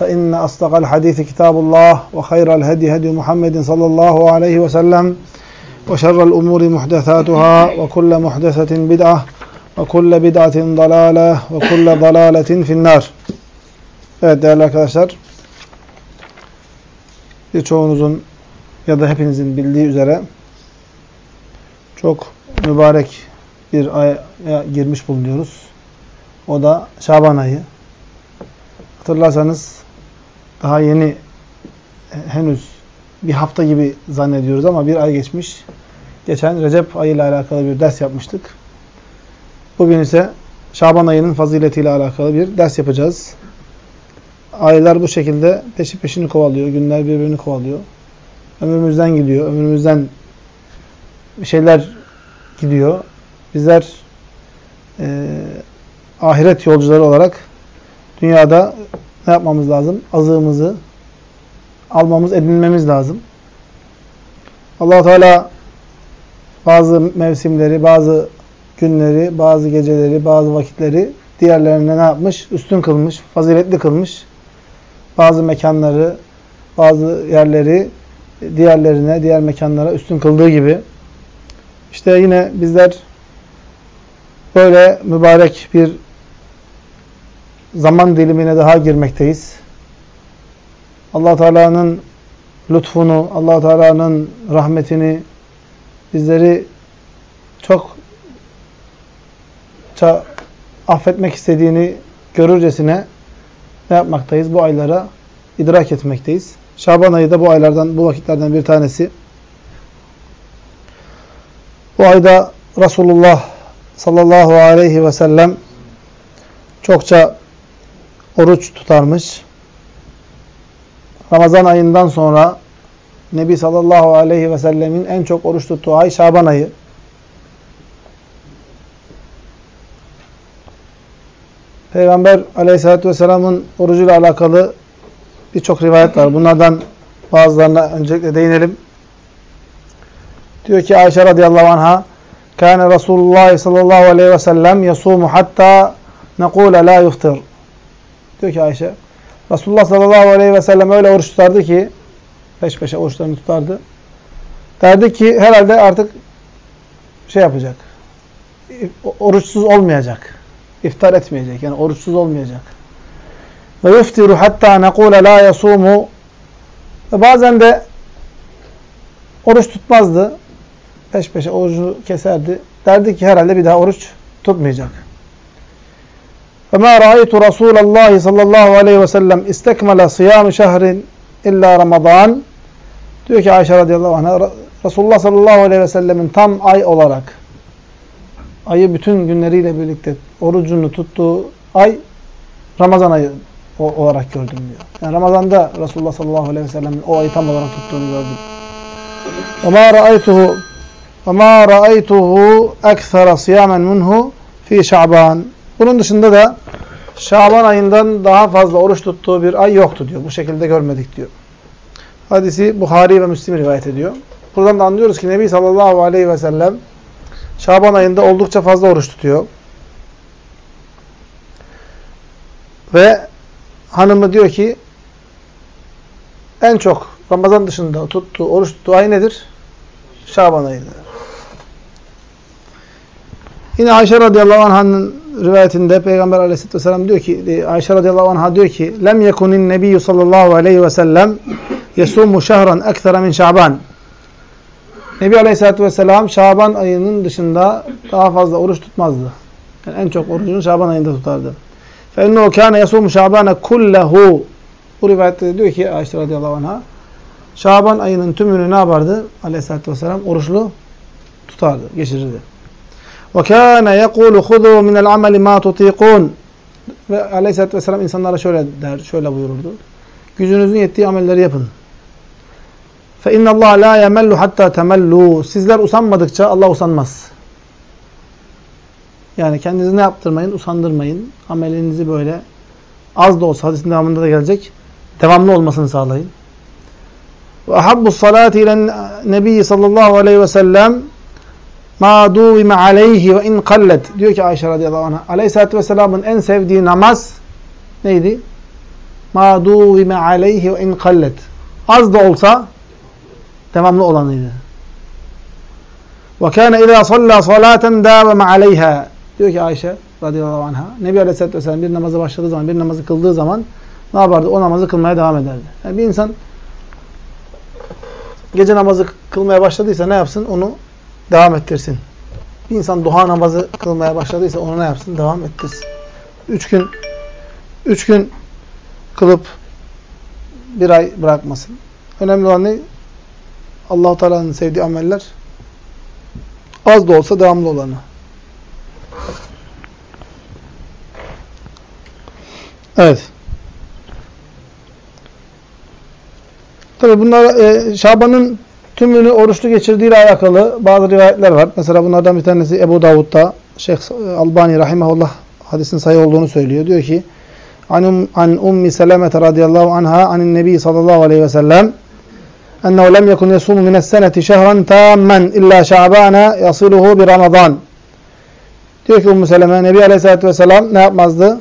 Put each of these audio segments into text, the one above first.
فإن أصدق الحديث كتاب الله وخير الهدي هدي محمد صلى الله عليه وسلم وشر الأمور محدثاتها وكل محدثة بدعة وكل بدعة ضلالة وكل ضلالة في النار Evet değerli arkadaşlar birçoğunuzun ya da hepinizin bildiği üzere çok mübarek bir aya girmiş bulunuyoruz. O da Şaban ayı. Hatırlarsanız daha yeni henüz bir hafta gibi zannediyoruz ama bir ay geçmiş. Geçen Recep ayı ile alakalı bir ders yapmıştık. Bugün ise Şaban ayının faziletiyle alakalı bir ders yapacağız. Aylar bu şekilde peşi peşini kovalıyor. Günler birbirini kovalıyor. Ömrümüzden gidiyor. Ömrümüzden bir şeyler gidiyor. Bizler e, ahiret yolcuları olarak dünyada ne yapmamız lazım? Azığımızı almamız, edinmemiz lazım. allah Teala bazı mevsimleri, bazı günleri, bazı geceleri, bazı vakitleri diğerlerine ne yapmış? Üstün kılmış, faziletli kılmış. Bazı mekanları, bazı yerleri diğerlerine, diğer mekanlara üstün kıldığı gibi. İşte yine bizler böyle mübarek bir zaman dilimine daha girmekteyiz. Allah Teala'nın lütfunu, Allah Teala'nın rahmetini bizleri çok affetmek istediğini görürcesine ne yapmaktayız? Bu aylara idrak etmekteyiz. Şaban ayı da bu aylardan, bu vakitlerden bir tanesi. Bu ayda Resulullah sallallahu aleyhi ve sellem çokça oruç tutarmış. Ramazan ayından sonra Nebi sallallahu aleyhi ve sellemin en çok oruç tuttuğu ay Şaban ayı. Peygamber aleyhissalatü vesselamın orucuyla alakalı birçok rivayet var. Bunlardan bazılarına öncelikle değinelim. Diyor ki Ayşe radıyallahu anha Kâne Resulullah sallallahu aleyhi ve sellem yasumu hatta nekule la yuftir. Diyor ki Ayşe Resulullah sallallahu aleyhi ve sellem öyle oruç tutardı ki peş peşe oruçlarını tutardı. Derdi ki herhalde artık şey yapacak. Oruçsuz olmayacak. İftar etmeyecek. Yani oruçsuz olmayacak. Ve yuftiru hatta nekule la yasumu ve bazen de oruç tutmazdı. Peş peşe orucu keserdi. Derdi ki herhalde bir daha oruç tutmayacak. وَمَا رَأَيْتُ رَسُولَ اللّٰهِ sallallahu aleyhi ve sellem istekmele صِيَامِ şehrin illa Ramazan. Diyor ki Ayşe radıyallahu anh'a Resulullah sallallahu aleyhi ve sellemin tam ay olarak ayı bütün günleriyle birlikte orucunu tuttuğu ay Ramazan ayı olarak gördüm diyor. Yani Ramazan'da Resulullah sallallahu aleyhi ve sellemin o ayı tam olarak tuttuğunu gördüm. وَمَا رَأَيْتُهُ وَمَا رَأَيْتُهُ اَكْثَرَ صِيَامًا مِنْهُ ف۪ي شَعْبَانٍ Bunun dışında da Şaban ayından daha fazla oruç tuttuğu bir ay yoktu diyor. Bu şekilde görmedik diyor. Hadisi Buhari ve Müslim rivayet ediyor. Buradan da anlıyoruz ki Nebi sallallahu aleyhi ve sellem Şaban ayında oldukça fazla oruç tutuyor. Ve hanımı diyor ki en çok Ramazan dışında tuttuğu, oruç tuttuğu ay nedir? Şaban ayıdır. Yine Ayşe radıyallahu anh'ın rivayetinde Peygamber aleyhisselatü vesselam diyor ki, e, Ayşe radıyallahu anh'a diyor ki, Lem yekunin nebiyyü sallallahu aleyhi ve sellem yesumu şehran ekthera min şaban. Nebi aleyhisselatü vesselam Şaban ayının dışında daha fazla oruç tutmazdı. Yani en çok orucunu Şaban ayında tutardı. فَاِنَّهُ كَانَ يَصُومُ شَعْبَانَ كُلَّهُ Bu rivayette diyor ki Ayşe radıyallahu anh'a Şaban ayının tümünü ne yapardı? Aleyhisselatü vesselam oruçlu tutardı, geçirirdi. Ve kâne yekûlu hudû minel ameli mâ tutîkûn. Ve aleyhissalatü vesselam insanlara şöyle der, şöyle buyururdu. Gücünüzün yettiği amelleri yapın. Fe innallâh lâ yemellu hattâ temellû. Sizler usanmadıkça Allah usanmaz. Yani kendinizi ne yaptırmayın? Usandırmayın. Amelinizi böyle az da olsa hadisin devamında da gelecek. Devamlı olmasını sağlayın. Ve ahabbu salati ile nebi sallallahu aleyhi ve sellem ma duvime aleyhi ve in kallet. Diyor ki Ayşe radıyallahu anh'a. Aleyhisselatü vesselamın en sevdiği namaz neydi? Ma duvime aleyhi ve in kallet. Az da olsa devamlı olanıydı. Ve kâne izâ sallâ salâten dâveme aleyhâ. Diyor ki Ayşe radıyallahu anh'a. Nebi aleyhisselatü vesselam bir namaza başladığı zaman, bir namazı kıldığı zaman ne yapardı? O namazı kılmaya devam ederdi. Yani bir insan gece namazı kılmaya başladıysa ne yapsın? Onu devam ettirsin. Bir insan duha namazı kılmaya başladıysa onu ne yapsın? Devam ettirsin. Üç gün üç gün kılıp bir ay bırakmasın. Önemli olan ne? allah Teala'nın sevdiği ameller az da olsa devamlı olanı. Evet. Tabi bunlar e, Şaban'ın tümünü oruçlu geçirdiğiyle alakalı bazı rivayetler var. Mesela bunlardan bir tanesi Ebu Davud'da Şeyh Albani rahimahullah hadisin sayı olduğunu söylüyor. Diyor ki an, an Ummi Seleme radıyallahu anha anin Nebi sallallahu aleyhi ve sellem ennehu lem yekun yesumu mines seneti şehran tammen illa şa'bana yasiluhu bir Ramazan. Diyor ki Ummu Seleme Nebi aleyhissalatü vesselam ne yapmazdı?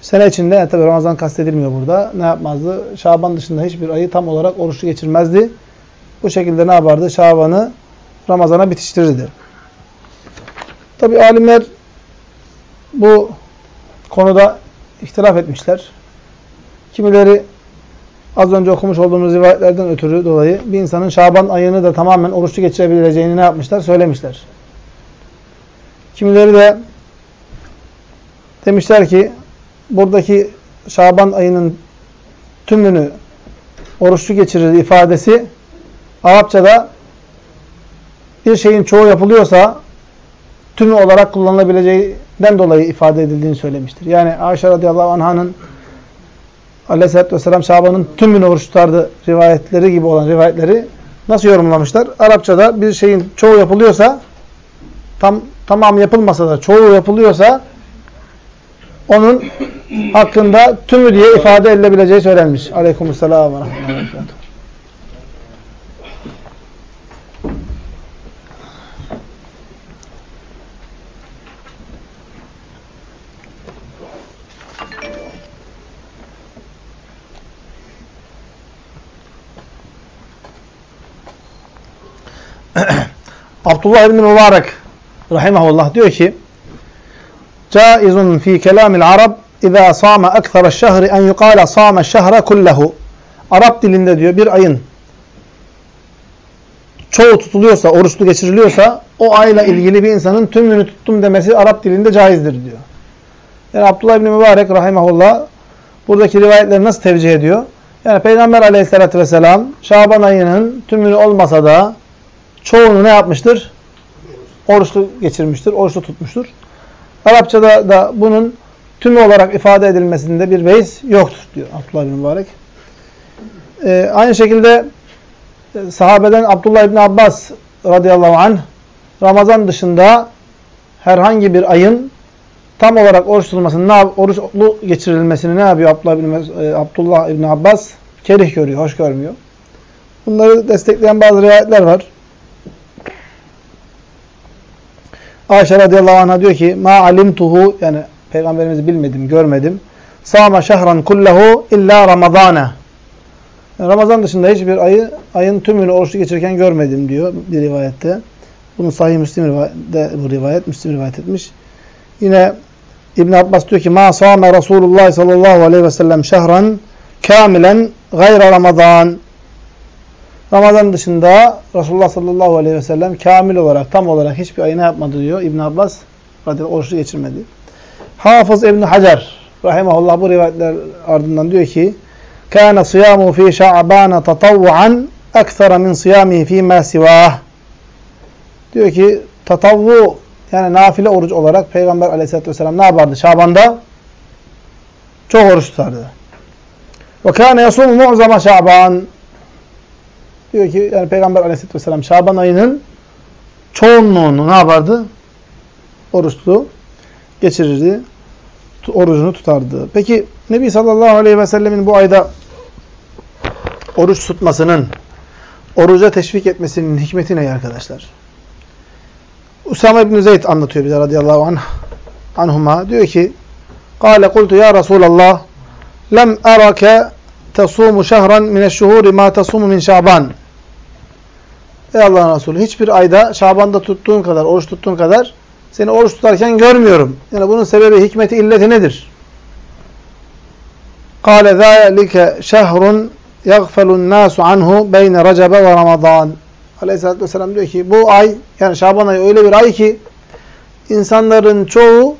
Sene içinde, yani tabi Ramazan kastedilmiyor burada. Ne yapmazdı? Şaban dışında hiçbir ayı tam olarak oruçlu geçirmezdi. Bu şekilde ne yapardı? Şaban'ı Ramazan'a bitiştirirdi. Tabi alimler bu konuda ihtilaf etmişler. Kimileri az önce okumuş olduğumuz rivayetlerden ötürü dolayı bir insanın Şaban ayını da tamamen oruçlu geçirebileceğini ne yapmışlar? Söylemişler. Kimileri de demişler ki buradaki Şaban ayının tümünü oruçlu geçirir ifadesi Arapçada bir şeyin çoğu yapılıyorsa tümü olarak kullanılabileceğinden dolayı ifade edildiğini söylemiştir. Yani Ayşe radıyallahu anh'ın aleyhissalatü vesselam Şaban'ın tümünü oruç tutardı rivayetleri gibi olan rivayetleri nasıl yorumlamışlar? Arapçada bir şeyin çoğu yapılıyorsa tam tamam yapılmasa da çoğu yapılıyorsa onun hakkında tümü diye ifade edilebileceği söylenmiş. Aleykümselam ve rahmetullah. Abdullah ibn Mübarek rahimahullah diyor ki Caizun fi kelamil Arab İza sama ekthara şehri en yukala sama şehre kullehu. Arap dilinde diyor bir ayın çoğu tutuluyorsa, oruçlu geçiriliyorsa o ayla ilgili bir insanın tümünü tuttum demesi Arap dilinde caizdir diyor. Yani Abdullah İbni Mübarek rahimahullah buradaki rivayetleri nasıl tevcih ediyor? Yani Peygamber aleyhissalatü vesselam Şaban ayının tümünü olmasa da çoğunu ne yapmıştır? Oruçlu geçirmiştir, oruçlu tutmuştur. Arapçada da bunun tümü olarak ifade edilmesinde bir beis yoktur diyor Abdullah bin Mübarek. Ee, aynı şekilde e, sahabeden Abdullah bin Abbas radıyallahu anh Ramazan dışında herhangi bir ayın tam olarak oruç tutulmasını, oruçlu geçirilmesini ne yapıyor Abdullah bin, e, Abdullah bin Abbas? Kerih görüyor, hoş görmüyor. Bunları destekleyen bazı rivayetler var. Ayşe radıyallahu anh'a diyor ki ma alimtuhu yani peygamberimizi bilmedim, görmedim. Sama şehran kullahu illa ramazana. Ramazan dışında hiçbir ayı ayın tümünü oruçlu geçirirken görmedim diyor bir rivayette. Bunu sahih Müslim rivayette bu rivayet Müslim rivayet etmiş. Yine İbn Abbas diyor ki ma sâme Resulullah sallallahu aleyhi ve sellem şehran kamilen gayra Ramazan. Ramazan dışında Resulullah sallallahu aleyhi ve sellem kamil olarak, tam olarak hiçbir ayına yapmadı diyor İbn Abbas. Radıyallahu oruçlu geçirmedi. Hafız İbn Hacer rahimahullah bu rivayetler ardından diyor ki kana siyamu fi şa'ban tatavvuan ekthara min siyamihi fi ma sivah. Diyor ki tatavvu yani nafile oruç olarak Peygamber aleyhissalatü vesselam ne yapardı? Şaban'da çok oruç tutardı. Ve kâne yasumu mu'zama şaban. Diyor ki yani Peygamber aleyhissalatü vesselam Şaban ayının çoğunluğunu ne yapardı? Oruçlu geçirirdi. Orucunu tutardı. Peki Nebi sallallahu aleyhi ve bu ayda oruç tutmasının, oruca teşvik etmesinin hikmeti ne arkadaşlar? Usame İbn Zeyd anlatıyor bize radıyallahu anh, anhuma. Diyor ki, Kale kultu ya Resulallah, lem erake tesumu şehran mineşşuhuri ma tesumu min şaban. Ey Allah'ın Resulü, hiçbir ayda Şaban'da tuttuğun kadar, oruç tuttuğun kadar seni oruç tutarken görmüyorum. Yani bunun sebebi, hikmeti, illeti nedir? Zâlike şehrun yagfelun nâsu anhu beyne recebe ve ramazan. Aleyhisselatü Vesselam diyor ki bu ay yani Şaban ayı öyle bir ay ki insanların çoğu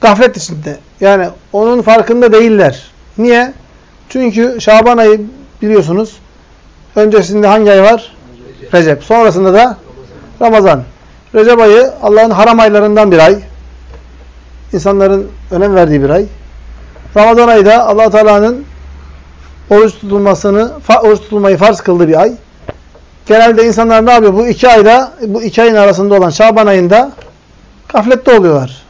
gaflet içinde. Yani onun farkında değiller. Niye? Çünkü Şaban ayı biliyorsunuz öncesinde hangi ay var? Recep. Sonrasında da Ramazan. Recep ayı Allah'ın haram aylarından bir ay. İnsanların önem verdiği bir ay. Ramazan ayı da allah Teala'nın oruç tutulmasını, oruç tutulmayı farz kıldığı bir ay. Genelde insanlar ne yapıyor? Bu iki ayda, bu iki ayın arasında olan Şaban ayında gaflette oluyorlar.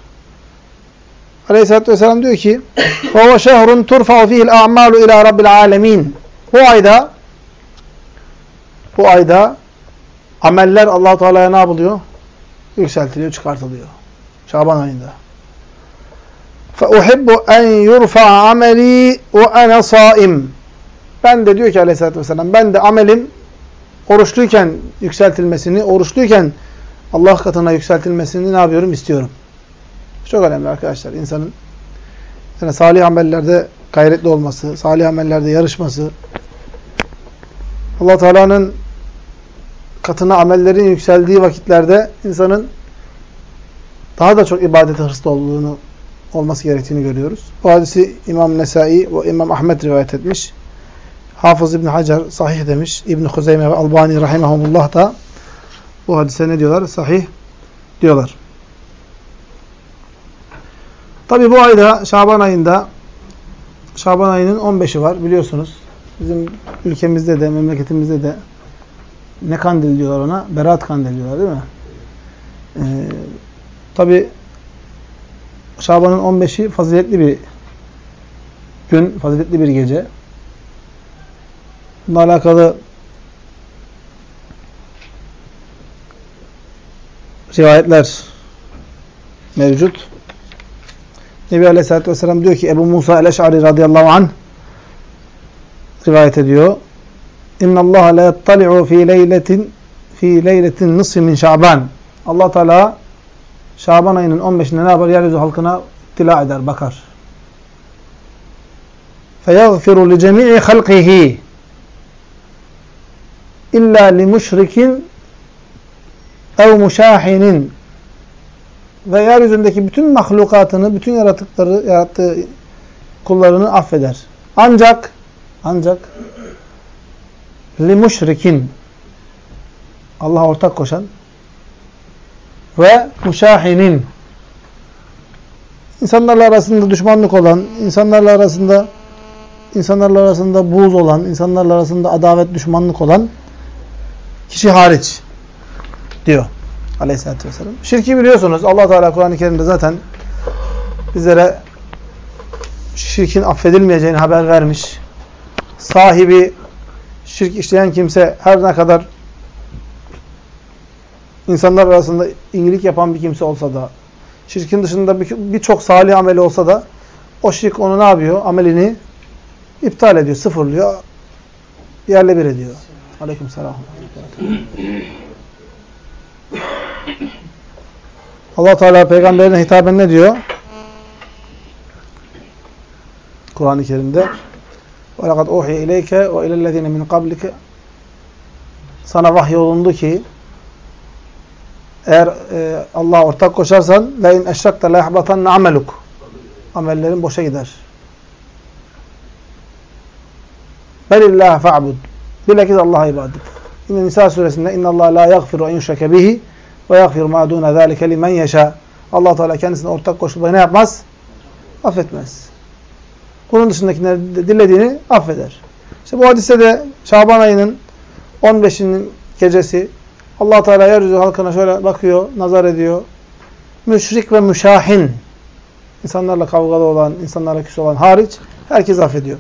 Aleyhisselatü Vesselam diyor ki وَهُوَ شَهْرٌ تُرْفَعُ ف۪يهِ الْاَعْمَالُ اِلٰى رَبِّ الْعَالَمِينَ Bu ayda bu ayda ameller allah Teala'ya ne yapılıyor? Yükseltiliyor, çıkartılıyor. Şaban ayında. فَاُحِبُّ اَنْ يُرْفَعَ عَمَلِي وَاَنَا صَائِمٌ Ben de diyor ki aleyhissalatü vesselam, ben de amelim oruçluyken yükseltilmesini, oruçluyken Allah katına yükseltilmesini ne yapıyorum? istiyorum. Çok önemli arkadaşlar. İnsanın yani salih amellerde gayretli olması, salih amellerde yarışması, allah Teala'nın katına amellerin yükseldiği vakitlerde insanın daha da çok ibadete hırslı olduğunu olması gerektiğini görüyoruz. Bu hadisi İmam Nesai ve İmam Ahmet rivayet etmiş. Hafız İbn Hacer sahih demiş. İbn Huzeyme ve Albani rahimahumullah da bu hadise ne diyorlar? Sahih diyorlar. Tabi bu ayda Şaban ayında Şaban ayının 15'i var biliyorsunuz. Bizim ülkemizde de memleketimizde de ne kandil diyorlar ona? Berat kandil diyorlar değil mi? Ee, Tabi Şaban'ın 15'i faziletli bir gün, faziletli bir gece. Bununla alakalı rivayetler mevcut. Nebi Aleyhisselatü Vesselam diyor ki Ebu Musa el-Eş'ari radıyallahu anh rivayet ediyor. İnna Allah la yattali'u fi leyletin fi leyletin nisfi min Şaban. Allah Teala Şaban ayının 15'inde ne yapar? Yeryüzü halkına tila eder, bakar. Feyagfiru li cemii halqihi illa li müşrikin ev muşahinin ve yeryüzündeki bütün mahlukatını, bütün yaratıkları, yarattığı kullarını affeder. Ancak ancak li müşrikin Allah'a ortak koşan ve muşahinin insanlarla arasında düşmanlık olan, insanlarla arasında insanlarla arasında buğz olan, insanlarla arasında adavet, düşmanlık olan kişi hariç diyor aleyhissalatü vesselam. Şirki biliyorsunuz. allah Teala Kur'an-ı Kerim'de zaten bizlere şirkin affedilmeyeceğini haber vermiş. Sahibi şirk işleyen kimse her ne kadar insanlar arasında iyilik yapan bir kimse olsa da şirkin dışında birçok bir salih ameli olsa da o şirk onu ne yapıyor? Amelini iptal ediyor, sıfırlıyor, yerle bir ediyor. Aleyküm selam Allah Teala peygamberine hitaben ne diyor? Kur'an-ı Kerim'de. وَلَقَدْ اُوحِيَ اِلَيْكَ وَاِلَى الَّذ۪ينَ مِنْ قَبْلِكَ Sana vahyolundu ki eğer e, Allah'a ortak koşarsan لَاِنْ اَشْرَكْتَ لَيَحْبَطَنَّ عَمَلُكُ Amellerin boşa gider. Belillâhe fa'bud. Bilakis Allah'a ibadet. Yine Nisa suresinde inna Allah la yaghfiru en yushrake bihi ve yaghfiru ma dun zalika limen yasha. Allah Teala kendisine ortak koşulmayı ne yapmaz? Affetmez. Bunun dışındakileri dilediğini affeder. İşte bu hadiste de Şaban ayının 15'inin gecesi Allah Teala yeryüzü halkına şöyle bakıyor, nazar ediyor. Müşrik ve müşahin insanlarla kavgalı olan, insanlarla küs olan hariç herkes affediyor.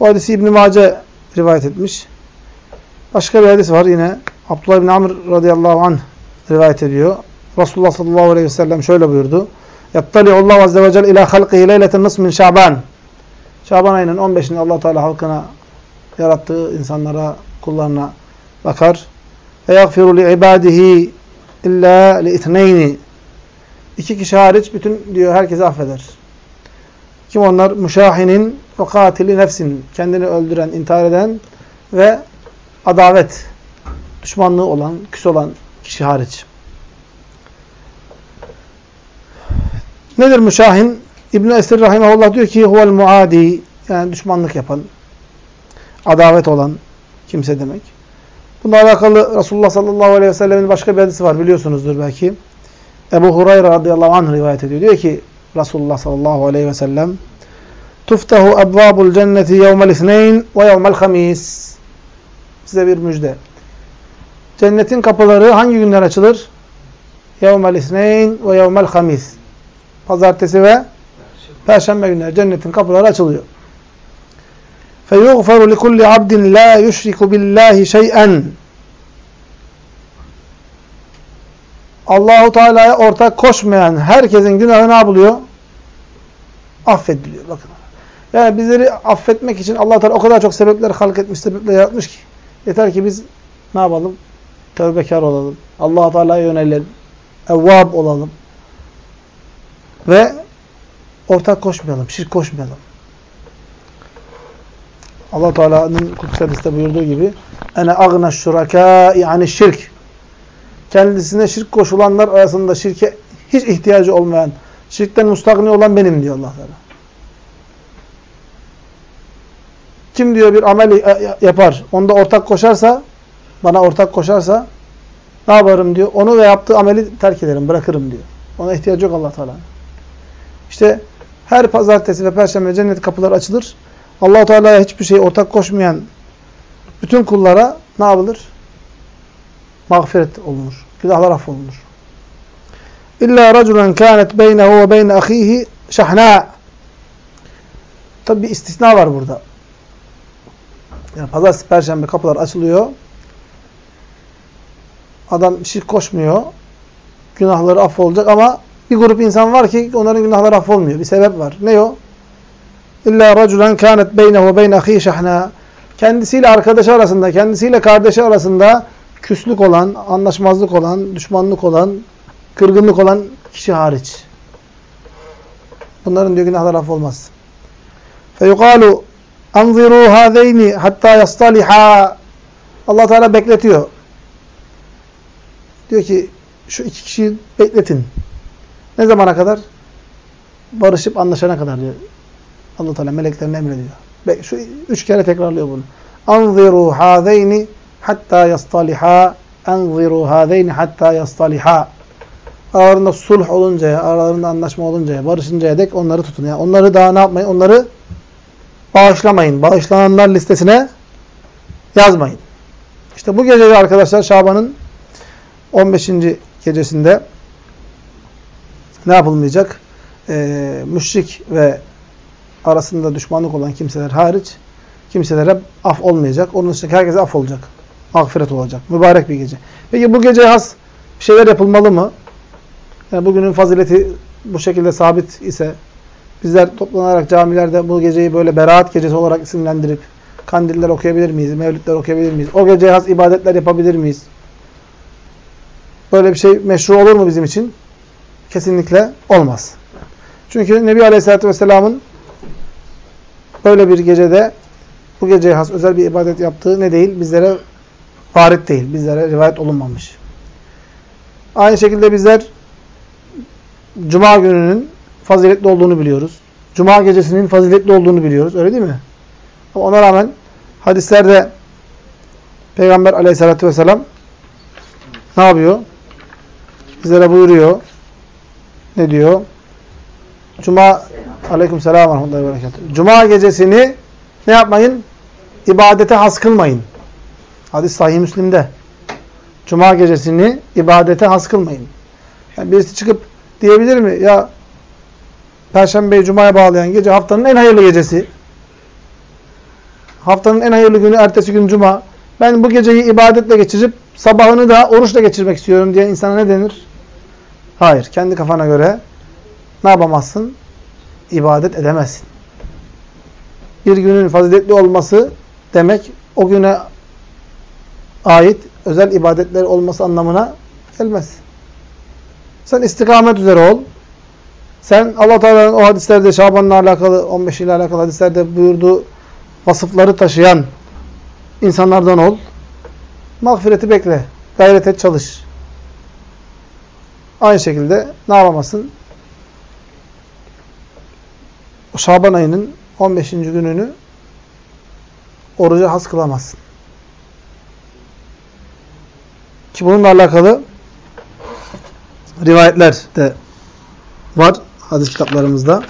O hadisi İbn-i Mace rivayet etmiş. Başka bir hadis var yine. Abdullah İbni Amr radıyallahu anh rivayet ediyor. Resulullah sallallahu aleyhi ve sellem şöyle buyurdu. Yattali'ullahu azze ve celle ila halqihi leyleten nisf min Şaban. Şaban ayının 15'inde allah Teala halkına yarattığı insanlara, kullarına bakar. Ve yagfiru li ibadihi illa li itneyni. İki kişi hariç bütün diyor herkesi affeder. Kim onlar? Müşahinin ve katili nefsin. Kendini öldüren, intihar eden ve adavet, düşmanlığı olan, küs olan kişi hariç. Nedir müşahin? İbn-i Esir Rahimahullah diyor ki huvel muadi yani düşmanlık yapan, adavet olan kimse demek. Bununla alakalı Resulullah sallallahu aleyhi ve sellemin başka bir hadisi var biliyorsunuzdur belki. Ebu Hurayra radıyallahu anh rivayet ediyor. Diyor ki Resulullah sallallahu aleyhi ve sellem Tuftahu ebvabul cenneti yevmel isneyn ve yevmel hamis. Size bir müjde. Cennetin kapıları hangi günler açılır? Yevmel isneyn ve yevmel hamis. Pazartesi ve Perşembe günleri cennetin kapıları açılıyor. فَيُغْفَرُ لِكُلِّ عَبْدٍ لَا يُشْرِكُ بِاللّٰهِ شَيْئًا Allahu Teala'ya ortak koşmayan herkesin günahı ne yapılıyor? Affediliyor. Bakın. Yani bizleri affetmek için Allah Teala o kadar çok sebepler halk etmiş, sebepler yaratmış ki. Yeter ki biz ne yapalım? Tövbekar olalım. Allah Teala'ya yönelelim. Evvab olalım. Ve ortak koşmayalım, şirk koşmayalım. Allah Teala'nın kutsi hadiste buyurduğu gibi ene agna şuraka yani şirk. Kendisine şirk koşulanlar arasında şirke hiç ihtiyacı olmayan, şirkten mustagni olan benim diyor Allah Teala. Kim diyor bir amel yapar, onda ortak koşarsa, bana ortak koşarsa ne yaparım diyor. Onu ve yaptığı ameli terk ederim, bırakırım diyor. Ona ihtiyacı yok Allah Teala. İşte her pazartesi ve perşembe cennet kapıları açılır. Allah Teala'ya hiçbir şey ortak koşmayan bütün kullara ne yapılır? Mağfiret olunur. Günahlar affolunur. İlla raculen kânet beynehu ve beyne ahihi şahna. Tabi bir istisna var burada. Yani pazartesi, perşembe kapılar açılıyor. Adam şirk koşmuyor. Günahları affolacak ama bir grup insan var ki onların günahları affolmuyor. Bir sebep var. Ne o? İlla raculen kânet beynehu beyne ahî şahna. Kendisiyle arkadaşı arasında, kendisiyle kardeşi arasında küslük olan, anlaşmazlık olan, düşmanlık olan, kırgınlık olan kişi hariç. Bunların diyor günahları affolmaz. Feyukalu anziru hâzeyni hatta yastaliha. Allah Teala bekletiyor. Diyor ki şu iki kişiyi bekletin. Ne zamana kadar? Barışıp anlaşana kadar diyor. Allah Teala meleklerine emrediyor. Şu üç kere tekrarlıyor bunu. Anziru hâzeyni hatta yastaliha. Anziru hâzeyni hatta yastaliha. Aralarında sulh oluncaya, aralarında anlaşma oluncaya, barışıncaya dek onları tutun. Yani onları daha ne yapmayın? Onları bağışlamayın. Bağışlananlar listesine yazmayın. İşte bu gece arkadaşlar Şaban'ın 15. gecesinde ne yapılmayacak? Ee, müşrik ve arasında düşmanlık olan kimseler hariç kimselere af olmayacak. Onun dışında herkese af olacak. Mağfiret olacak. Mübarek bir gece. Peki bu geceye has şeyler yapılmalı mı? Yani bugünün fazileti bu şekilde sabit ise bizler toplanarak camilerde bu geceyi böyle beraat gecesi olarak isimlendirip kandiller okuyabilir miyiz? Mevlütler okuyabilir miyiz? O geceye has ibadetler yapabilir miyiz? Böyle bir şey meşru olur mu bizim için? Kesinlikle olmaz. Çünkü Nebi Aleyhisselatü Vesselam'ın böyle bir gecede bu geceye has özel bir ibadet yaptığı ne değil? Bizlere varit değil. Bizlere rivayet olunmamış. Aynı şekilde bizler Cuma gününün faziletli olduğunu biliyoruz. Cuma gecesinin faziletli olduğunu biliyoruz. Öyle değil mi? Ama ona rağmen hadislerde Peygamber aleyhissalatü vesselam ne yapıyor? Bizlere buyuruyor. Ne diyor? Cuma aleyküm selam ve. Cuma gecesini ne yapmayın? İbadete has kılmayın. Hadis sahih Müslim'de. Cuma gecesini ibadete has kılmayın. Yani birisi çıkıp diyebilir mi? Ya Perşembeyi Cuma'ya bağlayan gece haftanın en hayırlı gecesi. Haftanın en hayırlı günü ertesi gün Cuma. Ben bu geceyi ibadetle geçirip sabahını da oruçla geçirmek istiyorum diye insana ne denir? Hayır. Kendi kafana göre ne yapamazsın? İbadet edemezsin. Bir günün faziletli olması demek o güne ait özel ibadetler olması anlamına gelmez. Sen istikamet üzere ol. Sen Allah Teala'nın o hadislerde Şaban'la alakalı 15 ile alakalı hadislerde buyurduğu vasıfları taşıyan insanlardan ol. Mağfireti bekle. Gayret et, çalış. Aynı şekilde ne yapamazsın? Şaban ayının 15. gününü oruca has kılamazsın. Ki bununla alakalı rivayetler de var hadis kitaplarımızda.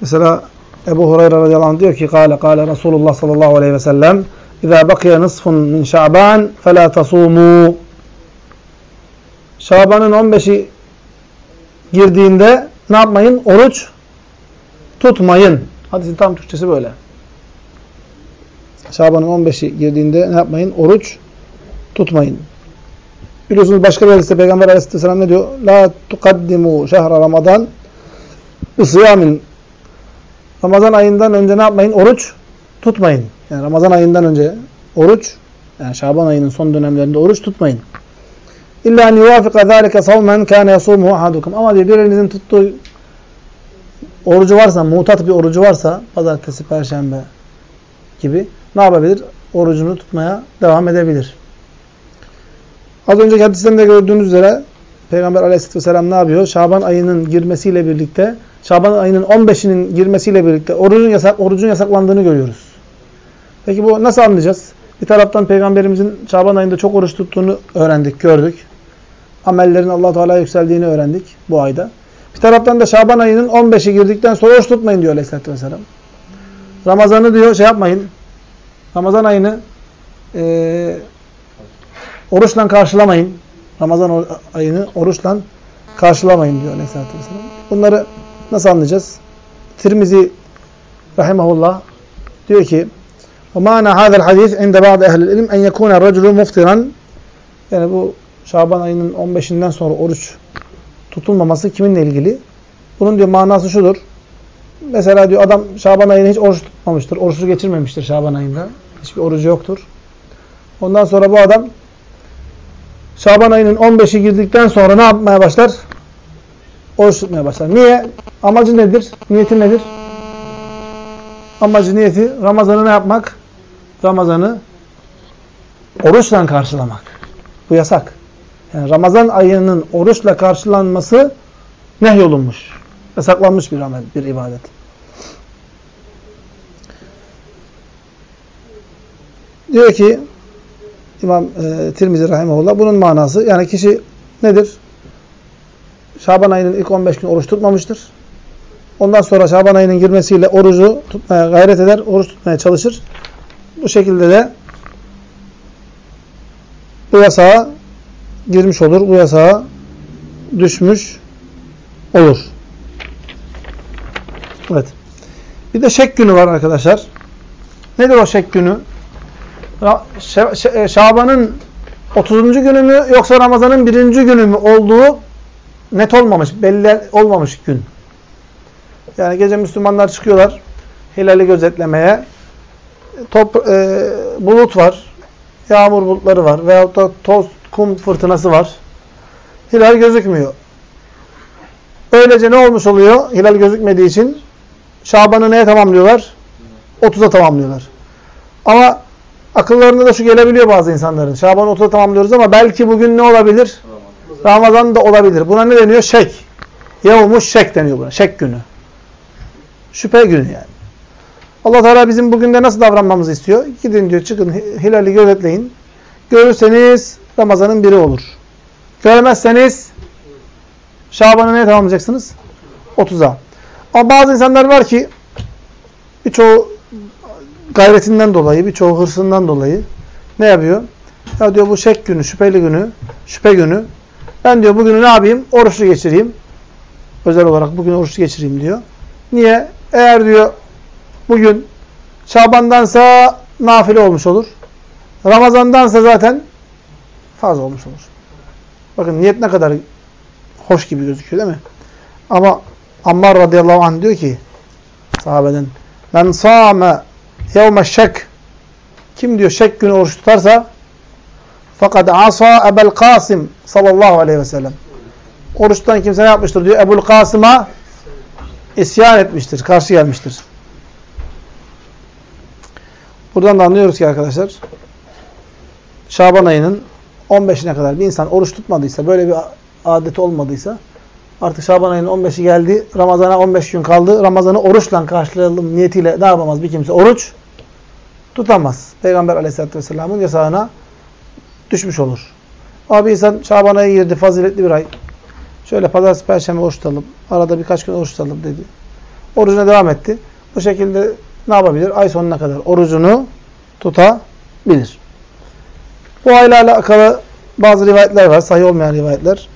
Mesela Ebu Hureyre radıyallahu anh diyor ki Kale kale Resulullah sallallahu aleyhi ve sellem İzâ bakiye nısfun min şa'ban felâ tasûmû Şaban'ın 15'i girdiğinde ne yapmayın? Oruç tutmayın. Hadisin tam Türkçesi böyle. Şaban'ın 15'i girdiğinde ne yapmayın? Oruç tutmayın. Biliyorsunuz başka bir hadiste Peygamber Aleyhisselam ne diyor? La tukaddimu şehra Ramazan ısıyamin. Ramazan ayından önce ne yapmayın? Oruç tutmayın. Yani Ramazan ayından önce oruç, yani Şaban ayının son dönemlerinde oruç tutmayın. İlla en yuvafika zâlike savmen kâne yasûmuhu ahadukum. Ama diyor birinizin tuttuğu orucu varsa, mutat bir orucu varsa, pazartesi, perşembe gibi ne yapabilir? Orucunu tutmaya devam edebilir. Az önceki hadisten gördüğünüz üzere Peygamber aleyhisselatü vesselam ne yapıyor? Şaban ayının girmesiyle birlikte, Şaban ayının 15'inin girmesiyle birlikte orucun, yasak, orucun yasaklandığını görüyoruz. Peki bu nasıl anlayacağız? Bir taraftan Peygamberimizin Şaban ayında çok oruç tuttuğunu öğrendik, gördük. Amellerin allah Teala yükseldiğini öğrendik bu ayda. Bir taraftan da Şaban ayının 15'i girdikten sonra oruç tutmayın diyor aleyhissalatü vesselam. Ramazan'ı diyor şey yapmayın. Ramazan ayını e, oruçla karşılamayın. Ramazan ayını oruçla karşılamayın diyor aleyhissalatü vesselam. Bunları nasıl anlayacağız? Tirmizi rahimahullah diyor ki وَمَانَ هَذَا الْحَدِيثِ عِنْدَ بَعْضِ اَهْلِ الْاِلْمِ اَنْ يَكُونَ الرَّجُلُ مُفْتِرًا Yani bu Şaban ayının 15'inden sonra oruç tutulmaması kiminle ilgili? Bunun diyor manası şudur. Mesela diyor adam Şaban ayını hiç oruç tutmamıştır. Oruçlu geçirmemiştir Şaban ayında. Hiçbir orucu yoktur. Ondan sonra bu adam Şaban ayının 15'i girdikten sonra ne yapmaya başlar? Oruç tutmaya başlar. Niye? Amacı nedir? Niyeti nedir? Amacı niyeti Ramazan'ı ne yapmak? Ramazan'ı oruçla karşılamak. Bu yasak. Yani Ramazan ayının oruçla karşılanması nehyolunmuş. Yasaklanmış bir amel, bir ibadet. Diyor ki İmam e, Tirmizi Rahimahullah bunun manası yani kişi nedir? Şaban ayının ilk 15 gün oruç tutmamıştır. Ondan sonra Şaban ayının girmesiyle orucu tutmaya gayret eder, oruç tutmaya çalışır. Bu şekilde de bu yasağa girmiş olur, bu yasağa düşmüş olur. Evet. Bir de şek günü var arkadaşlar. Nedir o şek günü? E, Şaban'ın 30. günü mü yoksa Ramazan'ın 1. günü mü olduğu net olmamış, belli olmamış gün. Yani gece Müslümanlar çıkıyorlar hilali gözetlemeye. Top, e, bulut var, yağmur bulutları var veyahut da toz, kum fırtınası var. Hilal gözükmüyor. Öylece ne olmuş oluyor? Hilal gözükmediği için Şaban'ı neye tamamlıyorlar? 30'a tamamlıyorlar. Ama akıllarında da şu gelebiliyor bazı insanların. Şaban'ı 30'a tamamlıyoruz ama belki bugün ne olabilir? Ramazan da olabilir. Buna ne deniyor? Şek. Yevmuş şek deniyor buna. Şek günü. Şüphe günü yani. Allah Teala bizim bugün de nasıl davranmamızı istiyor? Gidin diyor çıkın hilali gözetleyin. Görürseniz Ramazan'ın biri olur. Görmezseniz Şaban'ı neye tamamlayacaksınız? 30'a. Ama bazı insanlar var ki birçoğu gayretinden dolayı, birçoğu hırsından dolayı ne yapıyor? Ya diyor bu şek günü, şüpheli günü, şüphe günü. Ben diyor bugünü ne yapayım? Oruçlu geçireyim. Özel olarak bugün oruçlu geçireyim diyor. Niye? Eğer diyor bugün Şaban'dansa nafile olmuş olur. Ramazan'dansa zaten fazla olmuş olur. Bakın niyet ne kadar hoş gibi gözüküyor değil mi? Ama Ammar radıyallahu anh diyor ki sahabeden men sâme yevme şek kim diyor şek günü oruç tutarsa fakat asa Ebel Kasım sallallahu aleyhi ve sellem oruçtan kimse ne yapmıştır diyor Ebul Kasım'a isyan etmiştir, karşı gelmiştir. Buradan da anlıyoruz ki arkadaşlar Şaban ayının 15'ine kadar bir insan oruç tutmadıysa, böyle bir adeti olmadıysa artık Şaban ayının 15'i geldi, Ramazan'a 15 gün kaldı. Ramazan'ı oruçla karşılayalım niyetiyle ne yapamaz bir kimse? Oruç tutamaz. Peygamber aleyhissalatü vesselamın yasağına düşmüş olur. Abi insan Şaban ayı girdi, faziletli bir ay. Şöyle pazartesi, perşembe oruç tutalım. Arada birkaç gün oruç tutalım dedi. Orucuna devam etti. Bu şekilde ne yapabilir? Ay sonuna kadar orucunu tutabilir. Bu ayla alakalı bazı rivayetler var. Sahih olmayan rivayetler.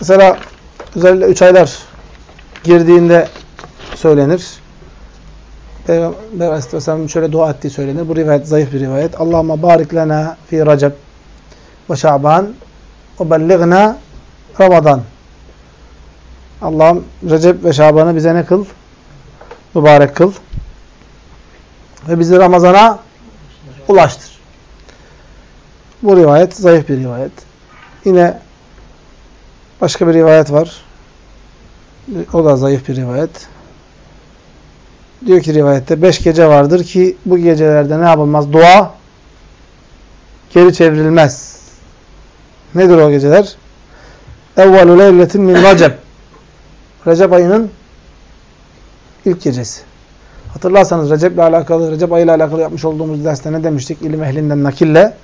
Mesela özellikle üç aylar girdiğinde söylenir. Peygamber Aleyhisselam şöyle dua ettiği söylenir. Bu rivayet zayıf bir rivayet. Allahümme barik lena fi Recep ve Şaban ve belligna Ramazan. Allah'ım Recep ve Şaban'ı bize ne kıl? Mübarek kıl. Ve bizi Ramazan'a ulaştır. Bu rivayet zayıf bir rivayet. Yine başka bir rivayet var. O da zayıf bir rivayet. Diyor ki rivayette beş gece vardır ki bu gecelerde ne yapılmaz? Dua geri çevrilmez. Nedir o geceler? Evvelu leyletin min Recep. Recep ayının ilk gecesi. Hatırlarsanız Recep ile alakalı, Recep ayı ile alakalı yapmış olduğumuz derste ne demiştik? İlim ehlinden nakille.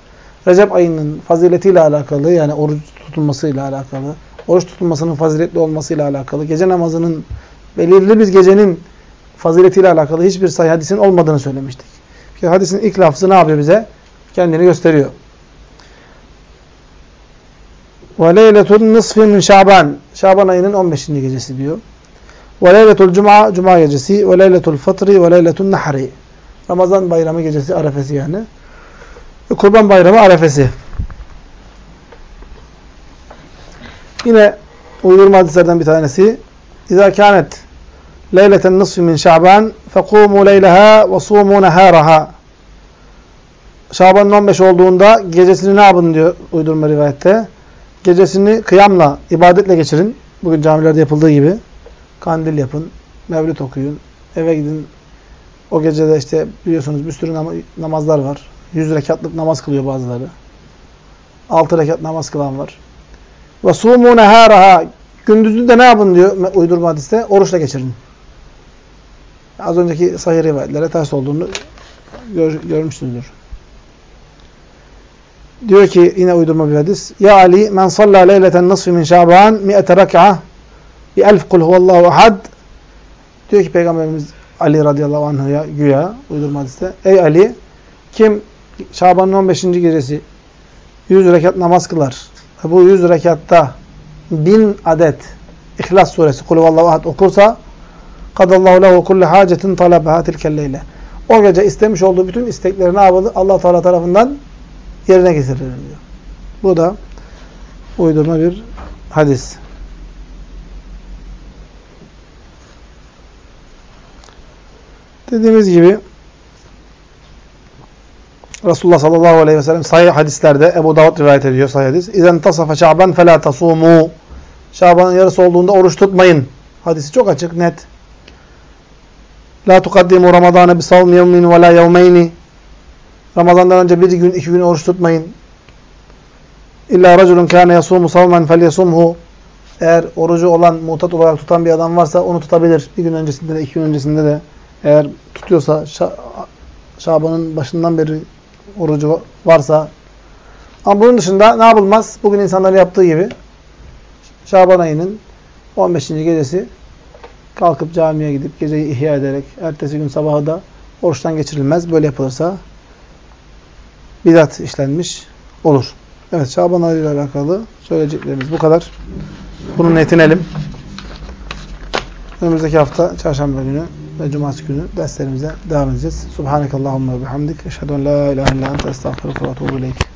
Recep ayının faziletiyle alakalı, yani oruç tutulmasıyla alakalı, oruç tutulmasının faziletli olmasıyla alakalı, gece namazının belirli bir gecenin faziletiyle alakalı hiçbir sayı hadisin olmadığını söylemiştik. Ki hadisin ilk lafzı ne yapıyor bize? Kendini gösteriyor. Ve leyletun nisfi min Şaban. Şaban ayının 15. gecesi diyor. Ve leyletul cuma, cuma gecesi. Ve leyletul fıtri ve. Ramazan bayramı gecesi arefesi yani. Kurban bayramı arefesi. Yine uydurma hadislerden bir tanesi. İzâ kânet leyleten nisfi min Şaban fekûmû leyleha ve sûmû nehâraha. Şaban'ın 15 olduğunda gecesini ne yapın diyor uydurma rivayette. Gecesini kıyamla, ibadetle geçirin. Bugün camilerde yapıldığı gibi. Kandil yapın, mevlüt okuyun, eve gidin. O gecede işte biliyorsunuz bir sürü nam namazlar var. Yüz rekatlık namaz kılıyor bazıları. Altı rekat namaz kılan var. Ve sumu neharaha gündüzünü de ne yapın diyor uydurma hadiste? Oruçla geçirin. Az önceki sahih rivayetlere ters olduğunu gör, görmüşsünüzdür. Diyor ki yine uydurma bir hadis. Ya Ali men salla leyleten nasfi min şaban mi'ete rak'a bi elf kul huvallahu ahad. Diyor ki Peygamberimiz Ali radıyallahu anh'a güya uydurma hadiste. Ey Ali kim Şaban'ın 15. gecesi 100 rekat namaz kılar bu 100 rekatta bin adet İhlas suresi kul huvallahu ahad okursa kadallahu lehu kulli hacetin talabaha tilkelleyle. O gece istemiş olduğu bütün istekleri ne yapılır? Allah Teala tarafından yerine getirilir diyor. Bu da uydurma bir hadis. Dediğimiz gibi Resulullah sallallahu aleyhi ve sellem sahih hadislerde Ebu Davud rivayet ediyor sahih hadis. İzen tasafa şaban felâ tasûmû Şaban'ın yarısı olduğunda oruç tutmayın. Hadisi çok açık, net. La tukaddimu Ramazana bi savm yevmin ve la yevmeyni. Ramazandan önce bir gün, iki gün oruç tutmayın. İlla raculun kâne yasumu savmen felyasumhu. Eğer orucu olan, mutat olarak tutan bir adam varsa onu tutabilir. Bir gün öncesinde de, iki gün öncesinde de. Eğer tutuyorsa, Şa Şaban'ın başından beri orucu varsa. Ama bunun dışında ne yapılmaz? Bugün insanların yaptığı gibi Şaban ayının 15. gecesi kalkıp camiye gidip geceyi ihya ederek ertesi gün sabahı da oruçtan geçirilmez. Böyle yapılırsa bidat işlenmiş olur. Evet Şaban ayı ile alakalı söyleyeceklerimiz bu kadar. Bununla yetinelim. Önümüzdeki hafta çarşamba günü ve cumartesi günü derslerimize devam edeceğiz. Subhanekallahumma ve bihamdik. Eşhedü en la ilahe illa ente estağfiruke ve.